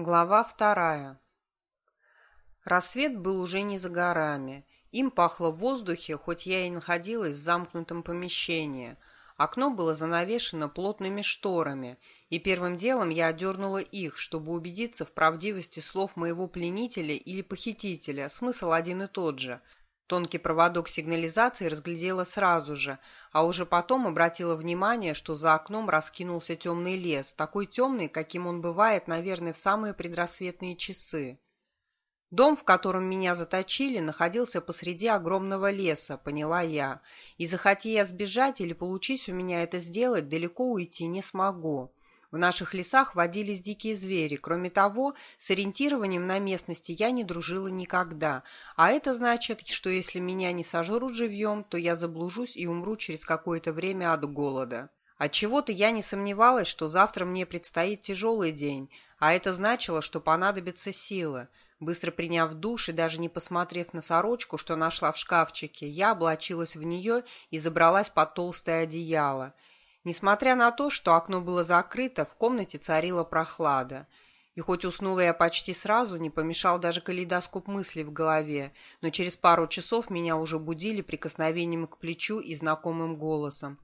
Глава вторая. Рассвет был уже не за горами. Им пахло в воздухе, хоть я и находилась в замкнутом помещении. Окно было занавешено плотными шторами, и первым делом я одернула их, чтобы убедиться в правдивости слов моего пленителя или похитителя. Смысл один и тот же – Тонкий проводок сигнализации разглядела сразу же, а уже потом обратила внимание, что за окном раскинулся темный лес, такой темный, каким он бывает, наверное, в самые предрассветные часы. Дом, в котором меня заточили, находился посреди огромного леса, поняла я, и захоти я сбежать или получить у меня это сделать, далеко уйти не смогу. В наших лесах водились дикие звери. Кроме того, с ориентированием на местности я не дружила никогда. А это значит, что если меня не сожрут живьем, то я заблужусь и умру через какое-то время от голода. Отчего-то я не сомневалась, что завтра мне предстоит тяжелый день, а это значило, что понадобится сила. Быстро приняв душ и даже не посмотрев на сорочку, что нашла в шкафчике, я облачилась в нее и забралась под толстое одеяло – Несмотря на то, что окно было закрыто, в комнате царила прохлада. И хоть уснула я почти сразу, не помешал даже калейдоскоп мыслей в голове, но через пару часов меня уже будили прикосновением к плечу и знакомым голосом.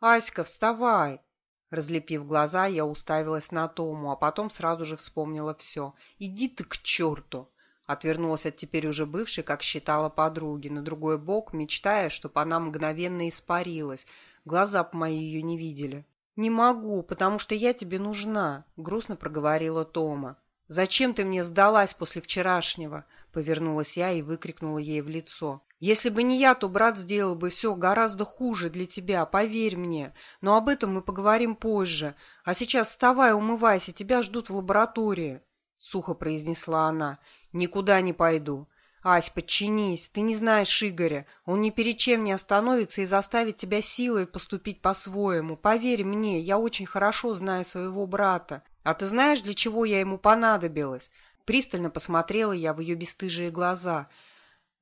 «Аська, вставай!» Разлепив глаза, я уставилась на Тому, а потом сразу же вспомнила все. «Иди ты к черту!» Отвернулась от теперь уже бывшей, как считала подруги, на другой бок, мечтая, чтобы она мгновенно испарилась, Глаза б мои ее не видели. «Не могу, потому что я тебе нужна», — грустно проговорила Тома. «Зачем ты мне сдалась после вчерашнего?» — повернулась я и выкрикнула ей в лицо. «Если бы не я, то брат сделал бы все гораздо хуже для тебя, поверь мне. Но об этом мы поговорим позже. А сейчас вставай, умывайся, тебя ждут в лаборатории», — сухо произнесла она. «Никуда не пойду. «Ась, подчинись, ты не знаешь Игоря. Он ни перед чем не остановится и заставит тебя силой поступить по-своему. Поверь мне, я очень хорошо знаю своего брата. А ты знаешь, для чего я ему понадобилась?» Пристально посмотрела я в ее бесстыжие глаза.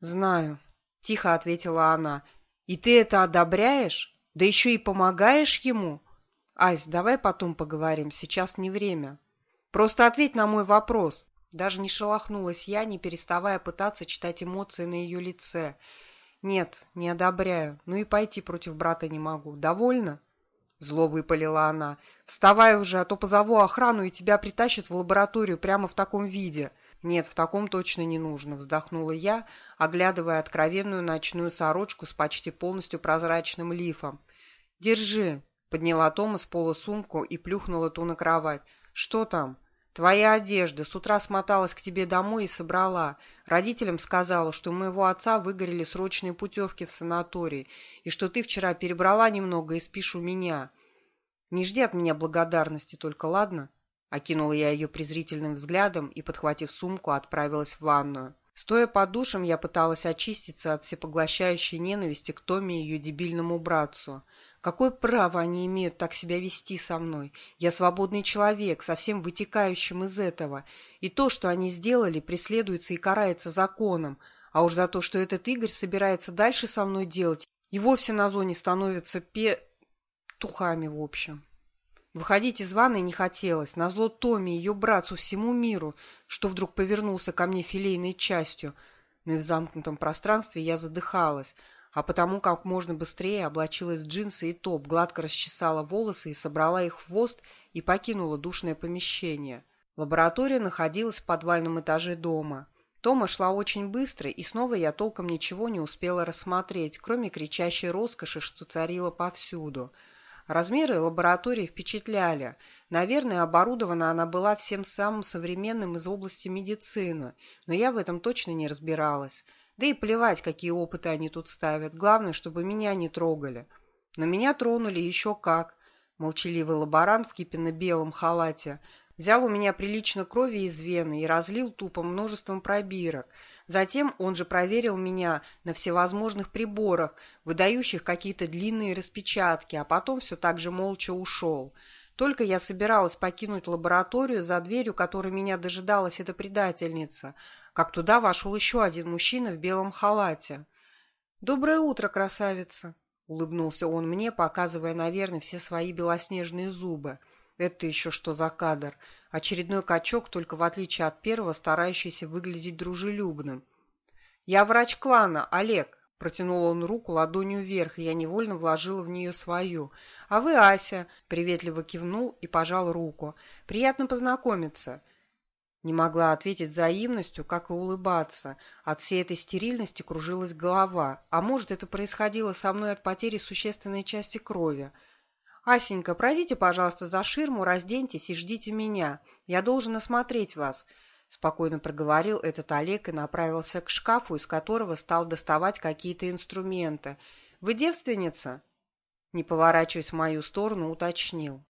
«Знаю», — тихо ответила она. «И ты это одобряешь? Да еще и помогаешь ему?» «Ась, давай потом поговорим, сейчас не время. Просто ответь на мой вопрос. Даже не шелохнулась я, не переставая пытаться читать эмоции на ее лице. «Нет, не одобряю. Ну и пойти против брата не могу. Довольно?» Зло выпалила она. «Вставай уже, а то позову охрану, и тебя притащат в лабораторию прямо в таком виде». «Нет, в таком точно не нужно», — вздохнула я, оглядывая откровенную ночную сорочку с почти полностью прозрачным лифом. «Держи», — подняла Тома с пола сумку и плюхнула ту на кровать. «Что там?» Твоя одежда. С утра смоталась к тебе домой и собрала. Родителям сказала, что у моего отца выгорели срочные путевки в санаторий, и что ты вчера перебрала немного и спишь у меня. Не жди от меня благодарности только, ладно?» Окинула я ее презрительным взглядом и, подхватив сумку, отправилась в ванную. Стоя под душем, я пыталась очиститься от всепоглощающей ненависти к Томе и ее дебильному братцу – Какое право они имеют так себя вести со мной? Я свободный человек, совсем вытекающим из этого. И то, что они сделали, преследуется и карается законом. А уж за то, что этот Игорь собирается дальше со мной делать, и вовсе на зоне становится пе... тухами, в общем. Выходить из ванной не хотелось. Назло Томе и ее братцу всему миру, что вдруг повернулся ко мне филейной частью. Но и в замкнутом пространстве я задыхалась – а потому как можно быстрее облачилась в джинсы и топ, гладко расчесала волосы и собрала их в хвост и покинула душное помещение. Лаборатория находилась в подвальном этаже дома. Тома шла очень быстро, и снова я толком ничего не успела рассмотреть, кроме кричащей роскоши, что царила повсюду. Размеры лаборатории впечатляли. Наверное, оборудована она была всем самым современным из области медицины, но я в этом точно не разбиралась. Да и плевать, какие опыты они тут ставят. Главное, чтобы меня не трогали. Но меня тронули еще как. Молчаливый лаборант в кипенно-белом халате взял у меня прилично крови из вены и разлил тупо множеством пробирок. Затем он же проверил меня на всевозможных приборах, выдающих какие-то длинные распечатки, а потом все так же молча ушел. Только я собиралась покинуть лабораторию, за дверью которой меня дожидалась эта предательница, как туда вошел еще один мужчина в белом халате. «Доброе утро, красавица!» — улыбнулся он мне, показывая, наверное, все свои белоснежные зубы. Это еще что за кадр? Очередной качок, только в отличие от первого, старающийся выглядеть дружелюбным. «Я врач клана, Олег», — протянул он руку ладонью вверх, и я невольно вложила в нее свою. «А вы Ася», — приветливо кивнул и пожал руку. «Приятно познакомиться». Не могла ответить взаимностью, как и улыбаться. От всей этой стерильности кружилась голова. А может, это происходило со мной от потери существенной части крови. «Асенька, пройдите, пожалуйста, за ширму, разденьтесь и ждите меня. Я должен осмотреть вас», — спокойно проговорил этот Олег и направился к шкафу, из которого стал доставать какие-то инструменты. «Вы девственница?» Не поворачиваясь в мою сторону, уточнил.